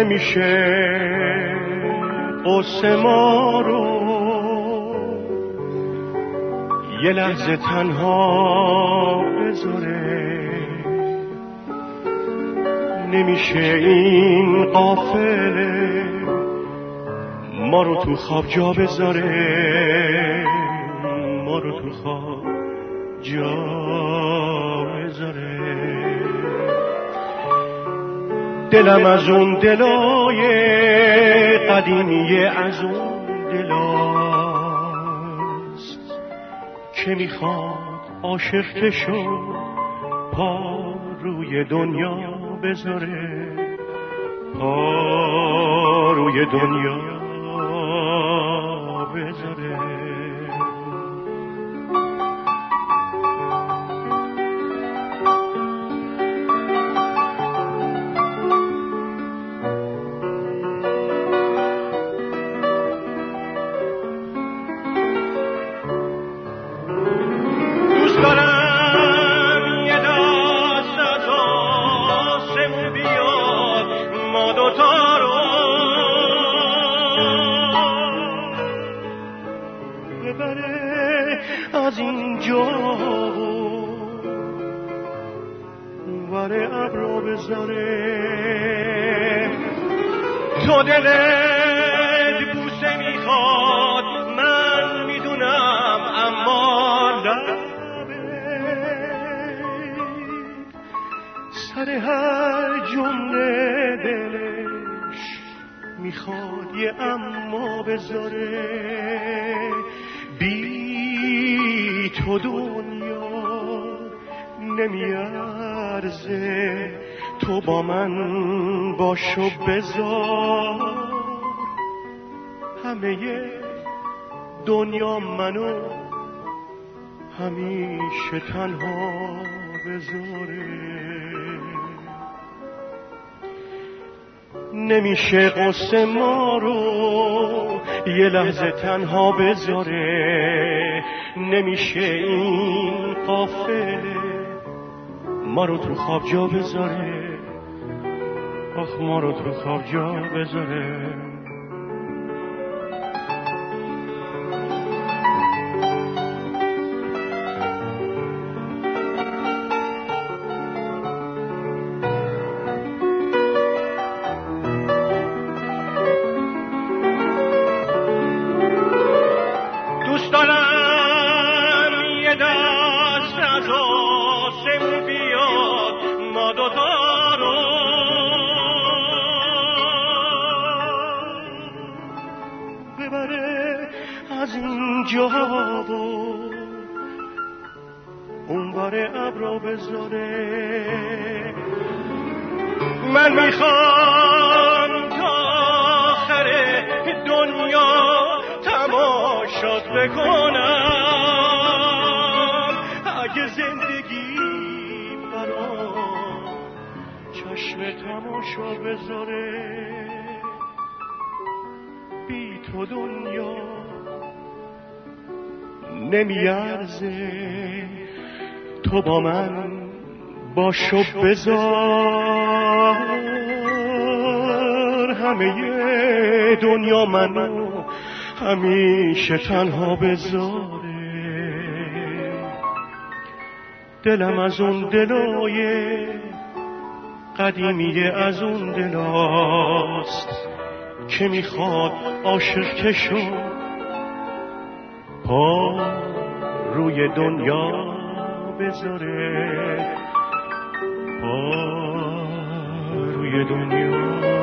نمیشه. قصه ما رو یه لحظه تنها بذاره. نمیشه این قافله ما رو تو خواب جا بذاره. ما رو تو خواب جا بذاره. دلم از اون دلای قدیمی از اون دلاست که می‌خواد عاشق شد پا روی دنیا بذاره. پا روی دنیا بذاره. تو دلت بوسه می‌خواد من می‌دونم اما سر هر جمله دلش می‌خواد یه اما بذاره. بی تو دنیا نمیارزه. تو با من باش و بذار. همه دنیا منو همیشه تنها بذاره. نمیشه قصه ما رو یه لحظه تنها بذاره. نمیشه این قافله ما رو تو خواب جا بذاره. آخ ما رو تو خواب جا بذاره. از اینجا و اونور ابرا بذاره من می‌خوام تا آخر دنیا تماشات بکنم. اگه زندگی برام چشم تماشا بذاره. بی تو دنیا نمیارزه. تو با من باش و بذار. همه دنیا منو همیشه تنها بذاره. دلم از اون دلای قدیمی از اون دلاست که می‌خواد عاشق شو روی دنیا بذاره. پا روی دنیا